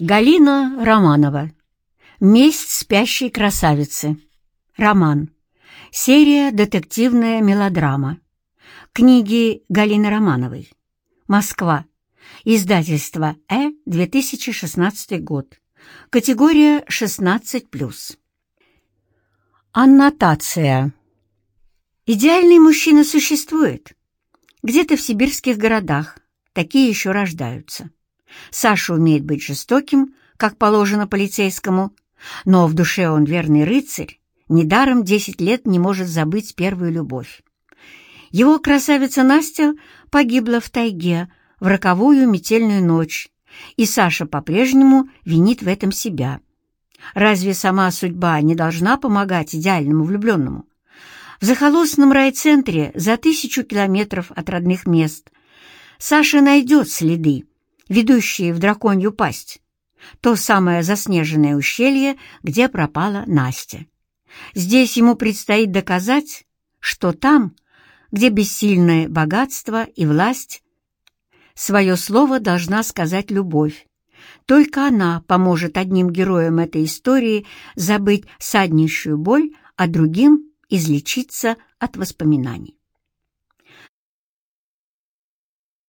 Галина Романова. «Месть спящей красавицы». Роман. Серия «Детективная мелодрама». Книги Галины Романовой. Москва. Издательство «Э», 2016 год. Категория 16+. Аннотация. Идеальный мужчина существует. Где-то в сибирских городах такие еще рождаются. Саша умеет быть жестоким, как положено полицейскому, но в душе он верный рыцарь, недаром десять лет не может забыть первую любовь. Его красавица Настя погибла в тайге в роковую метельную ночь, и Саша по-прежнему винит в этом себя. Разве сама судьба не должна помогать идеальному влюбленному? В захолустном райцентре за тысячу километров от родных мест Саша найдет следы, ведущие в драконью пасть, то самое заснеженное ущелье, где пропала Настя. Здесь ему предстоит доказать, что там, где бессильное богатство и власть, свое слово должна сказать любовь. Только она поможет одним героям этой истории забыть саднейшую боль, а другим излечиться от воспоминаний.